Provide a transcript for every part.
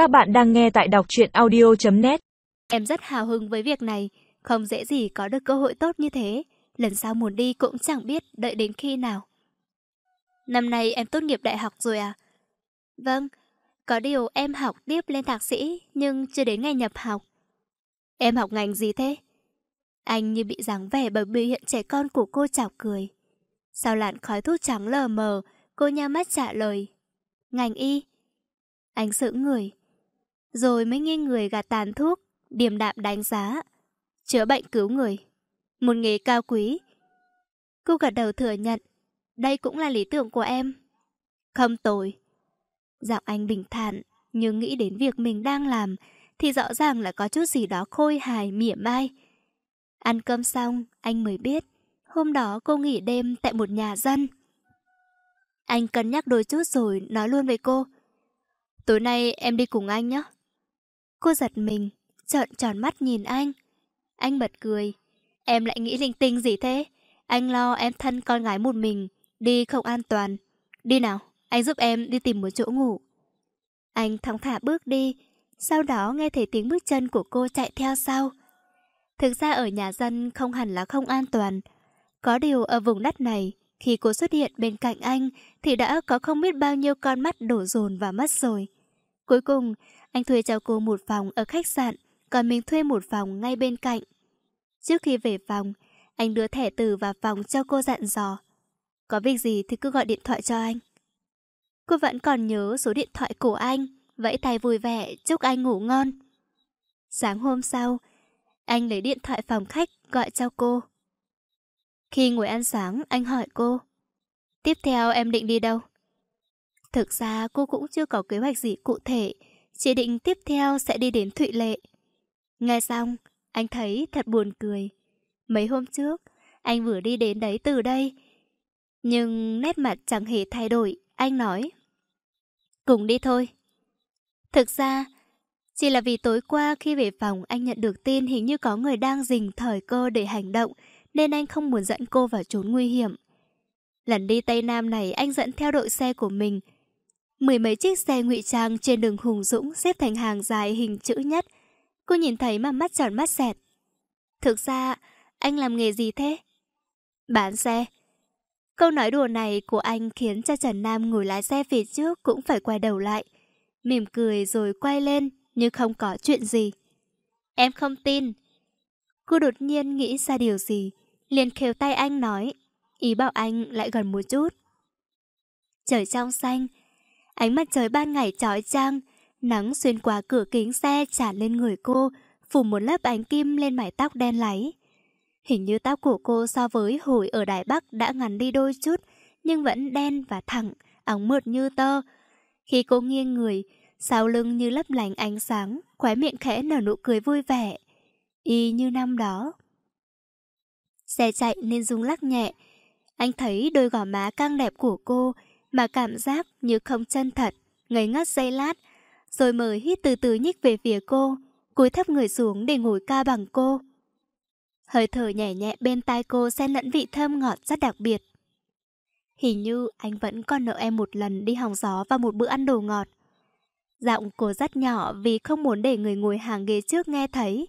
Các bạn đang nghe tại đọc truyện audio.net Em rất hào hứng với việc này, không dễ gì có được cơ hội tốt như thế. Lần sau muốn đi cũng chẳng biết đợi đến khi nào. Năm nay em tốt nghiệp đại học rồi à? Vâng, có điều em học tiếp lên thạc sĩ nhưng chưa đến ngày nhập học. Em học ngành gì thế? Anh như bị dáng vẻ bởi biểu hiện trẻ con của cô chào cười. Sau làn khói thuốc trắng lờ mờ, cô nha mắt trả lời. Ngành y. Anh sững người. Rồi mới nghe người gạt tàn thuốc, điềm đạm đánh giá. Chữa bệnh cứu người. Một nghề cao quý. Cô gật đầu thừa nhận. Đây cũng là lý tưởng của em. Không tồi. Giọng anh bình thản, nhưng nghĩ đến việc mình đang làm, thì rõ ràng là có chút gì đó khôi hài, mỉa mai. Ăn cơm xong, anh mới biết, hôm đó cô nghỉ đêm tại một nhà dân. Anh cân nhắc đôi chút rồi nói luôn với cô. Tối nay em đi cùng anh nhé. Cô giật mình, trợn tròn mắt nhìn anh. Anh bật cười. Em lại nghĩ linh tinh gì thế? Anh lo em thân con gái một mình, đi không an toàn. Đi nào, anh giúp em đi tìm một chỗ ngủ. Anh thong thả bước đi, sau đó nghe thấy tiếng bước chân của cô chạy theo sau. Thực ra ở nhà dân không hẳn là không an toàn. Có điều ở vùng đất này, khi cô xuất hiện bên cạnh anh thì đã có không biết bao nhiêu con mắt đổ dồn và mất rồi. Cuối cùng, anh thuê cho cô một phòng ở khách sạn, còn mình thuê một phòng ngay bên cạnh. Trước khi về phòng, anh đưa thẻ từ vào phòng cho cô dặn dò. Có việc gì thì cứ gọi điện thoại cho anh. Cô vẫn còn nhớ số điện thoại của anh, vẫy tay vui vẻ chúc anh ngủ ngon. Sáng hôm sau, anh lấy điện thoại phòng khách gọi cho cô. Khi ngồi ăn sáng, anh hỏi cô. Tiếp theo em định đi đâu? Thực ra cô cũng chưa có kế hoạch gì cụ thể, chỉ định tiếp theo sẽ đi đến Thụy Lệ. Nghe xong, anh thấy thật buồn cười. Mấy hôm trước, anh vừa đi đến đấy từ đây. Nhưng nét mặt chẳng hề thay đổi, anh nói. Cùng đi thôi. Thực ra, chỉ là vì tối qua khi về phòng anh nhận được tin hình như có người đang dình thời cơ để hành động, nên anh không muốn dẫn cô vào trốn nguy hiểm. Lần đi Tây Nam này anh dẫn theo đội xe của mình. Mười mấy chiếc xe ngụy trang trên đường Hùng Dũng xếp thành hàng dài hình chữ nhất. Cô nhìn thấy mà mắt tròn mắt xẹt. Thực ra, anh làm nghề gì thế? Bán xe. Câu nói đùa này của anh khiến cho Trần Nam ngồi lái xe phía trước cũng phải quay đầu lại. Mỉm cười rồi quay lên như không có chuyện gì. Em không tin. Cô đột nhiên nghĩ ra điều gì, liền khều tay anh nói, ý bảo anh lại gần một chút. Trời trong xanh, ánh mặt trời ban ngày trói trang, nắng xuyên qua cửa kính xe tràn lên người cô, phủ một lớp ánh kim lên mái tóc đen láy. Hình như tóc của cô so với hồi ở Đài Bắc đã ngắn đi đôi chút, nhưng vẫn đen và thẳng, óng mượt như tơ. Khi cô nghiêng người, sau lưng như lấp lánh ánh sáng, khóe miệng khẽ nở nụ cười vui vẻ. Y như năm đó. Xe chạy nên rung lắc nhẹ. Anh thấy đôi gò má căng đẹp của cô mà cảm giác như không chân thật, ngây ngất giây lát, rồi mới hít từ từ nhích về phía cô, cúi thấp người xuống để ngồi ca bằng cô. Hơi thở nhẹ nhẹ bên tai cô xen lẫn vị thơm ngọt rất đặc biệt. Hình như anh vẫn còn nợ em một lần đi hòng gió và một bữa ăn đồ ngọt. Giọng cô rất nhỏ vì không muốn để người ngồi hàng ghế trước nghe thấy.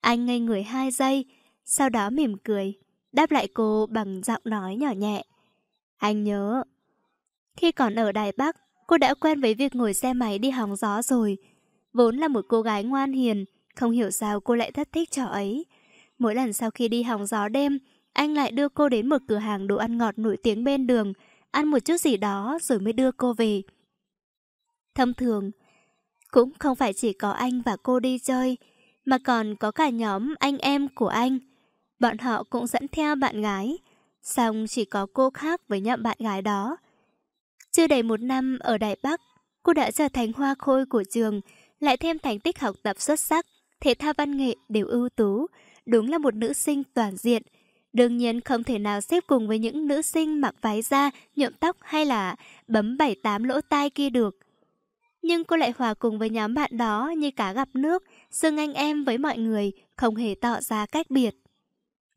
Anh ngây người hai giây, sau đó mỉm cười, đáp lại cô bằng giọng nói nhỏ nhẹ. Anh nhớ. Khi còn ở Đài Bắc, cô đã quen với việc ngồi xe máy đi hóng gió rồi. Vốn là một cô gái ngoan hiền, không hiểu sao cô lại thất thích trò ấy. Mỗi lần sau khi đi hóng gió đêm, anh lại đưa cô đến một cửa hàng đồ ăn ngọt nổi tiếng bên đường, ăn một chút gì đó rồi mới đưa cô về. Thông thường, cũng không phải chỉ có anh và cô đi chơi, mà còn có cả nhóm anh em của anh. Bọn họ cũng dẫn theo bạn gái, xong chỉ có cô khác với nhậm bạn gái đó. Chưa đầy một năm ở Đại Bắc, cô đã trở thành hoa khôi của trường, lại thêm thành tích học tập xuất sắc, thể thao văn nghệ đều ưu tú, đúng là một nữ sinh toàn diện. Đương nhiên không thể nào xếp cùng với những nữ sinh mặc váy da, nhuộm tóc hay là bấm bảy tám lỗ tai kia được. Nhưng cô lại hòa cùng với nhóm bạn đó như cá gặp nước, xương anh em với mọi người, không hề tỏ ra cách biệt.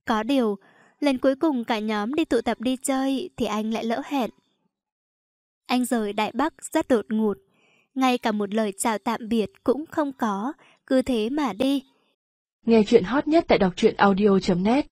Có điều, lần cuối cùng cả nhóm đi tụ tập đi chơi thì anh lại lỡ hẹn. Anh rời Đại Bắc rất đột ngột. ngay cả một lời chào tạm biệt cũng không có, cứ thế mà đi. Nghe chuyện hot nhất tại đọc truyện audio.net